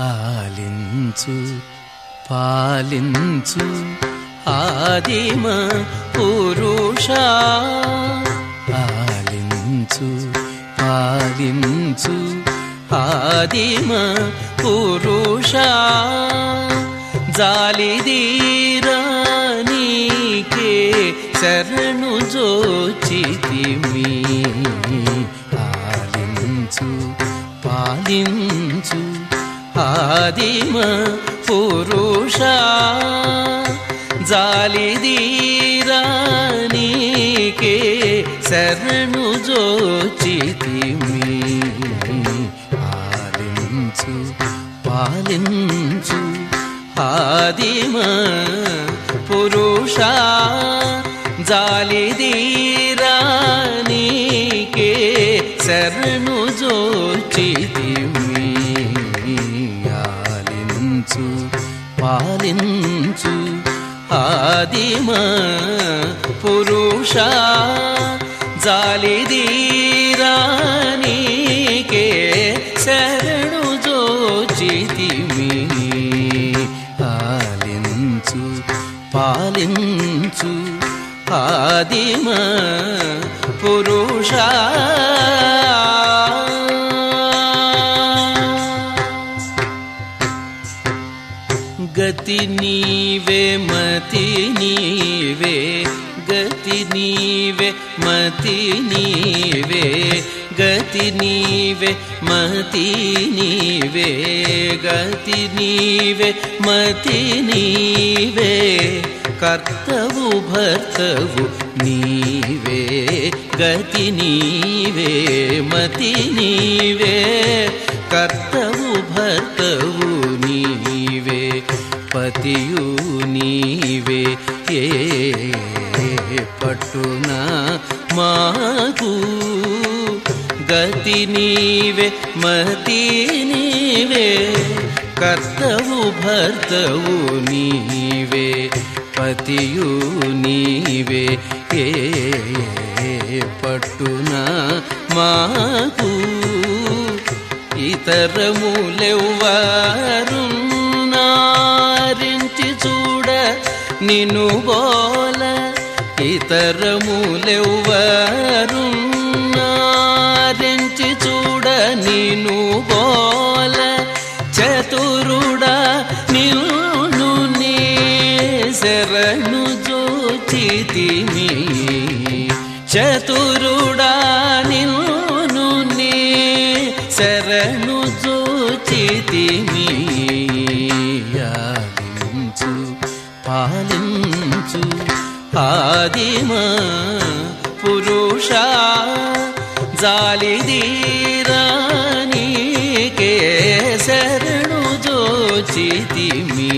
ఆలించు పాలించు ఆదిమ పురుష. ఆలించు పాలించు ఆదిమ పురుష. జాలిదీరానికే శరణు జోచితిమి పాలించు పాలించు आदिम पुरुषा जालिदीरा शरणुजो चिति पालिञ्चु आदिम पुरुषा जालिदीरा के शरणु పాలించు. ఆదిమ పురుష జాలిదీరానికే శరణు జోచితిమి పాలించు పాలించు ఆదిమ పురుష. गति नीवे मति नीवे। गति नीवे मति नीवे। गति नीवे मति नीवे। गति नीवे मति नीवे। कर्तवु भर्तवु नीवे। गति नीवे मति नीवे। कर्तवु भर्तवु పతియు నీవే. ఏ పట్టున మాకు గతి నీవే మతి నీవే. కర్తవు భర్తవు నీవే పతియు నీవే. ఏ పట్టున మాకు నారించి చూడ నిన్ను బోల ఇతరములెవ్వరు నారించి చూడ నిన్ను బోల చతురుడా నిన్ను నీ శరణు జోచితిమి చతురుడా నిన్ను నీ శరణు జోచితిమి ఆలించు పాలించు. ఆదిమ పురుష జాలిదీరాని కేసరణు శరణు జోచితిమి.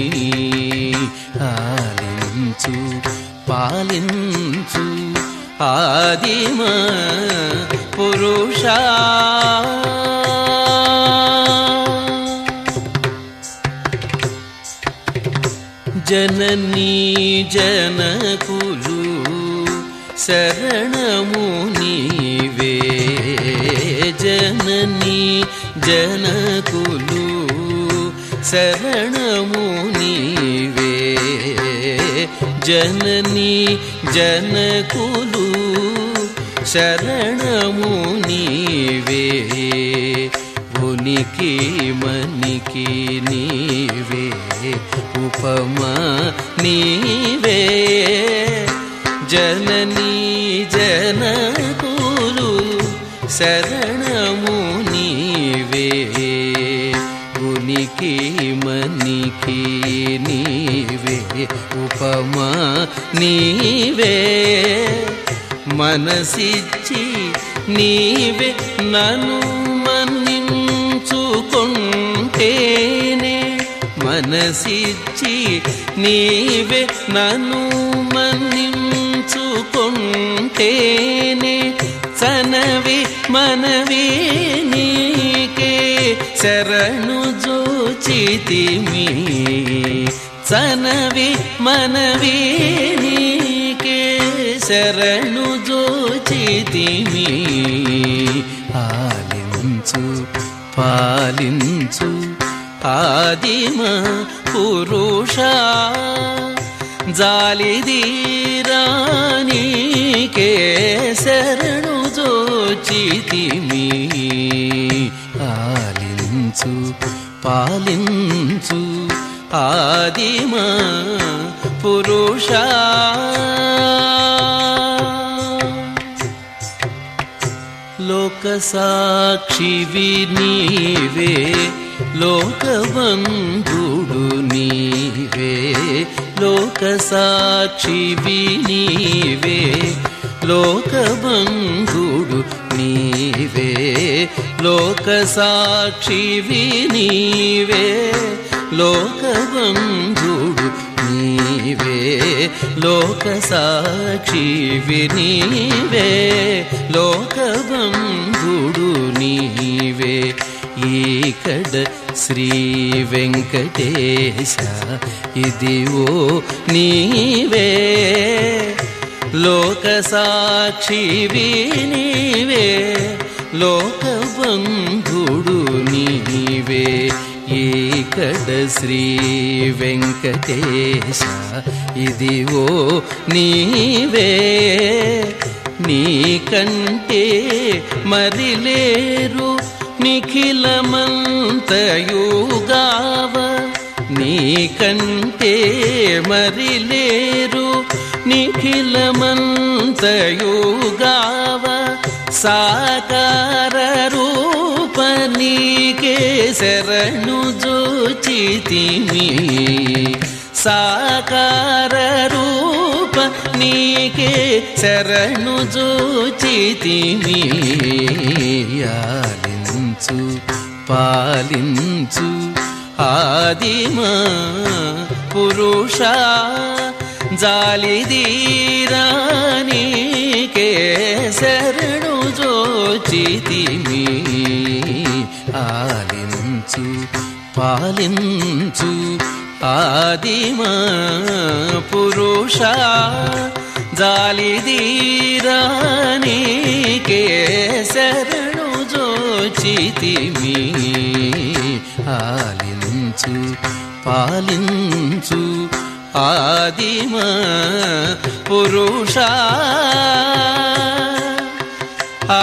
ఆలించు పాలించు. ఆదిమ పురుషా जननी जनकुलु शरणमुनि वे जननी जनकुलु शरणमुनि वे जननी जनकुलु शरणमुनि वे జనకులు శరణము నీవే మనికి నీవే ఉపమా నీవే. జననీ జనకులు శరణము నీవే. గునికి మనికి నీవే ఉపమా నీవే. మనసిచ్చి నీవే నను మనసిచ్చి నీవే నను మన్నించుకుంటేనే సనవి మనవి నీకే శరణు జోచితిమి సనవి మనవి నీకే శరణు జోచితిమి పాలించు పాలించు ఆదిమ పురుష జాలిదీరానికే శరణు జోచితిమి ఆలించు పాలించు ఆదిమ పురుష. లోక సాక్షివి నీవే లోకబంధుడు నీవే లోక సాక్షివి నీవే లోకబంధుడు నీవే లోక సాక్షివి నీవే లోకబంధుడు నీవే లోక సాక్షివి నీవే లోకబంధుడు నీ శ్రీ వెంకటేశ ఇదివో నీవే. లోక సాక్షివి నీవే లోకబంధుడు నీవే. ఈకడ శ్రీ వెంకటేశ ఇదివో నీవే. నీకంటే మరి లేరు నిఖిలమంతయుగావ నీకంటే మరి లేరు నిఖిలమంతయుగావ సాకార రూప నీకే శరణు జోచితిమి సాకార రూప నీకే శరణు జోచితిమి యా పాలించు పాలించు. ఆదిమ పురుష జాలిదీరానికే శరణు జోచితిమి ఆలించు పాలించు ఆదిమ పురుష జాలిదీరానికే శరణు జోచితిమి ఆలించు పాలించు ఆదిమ పురుష ఆ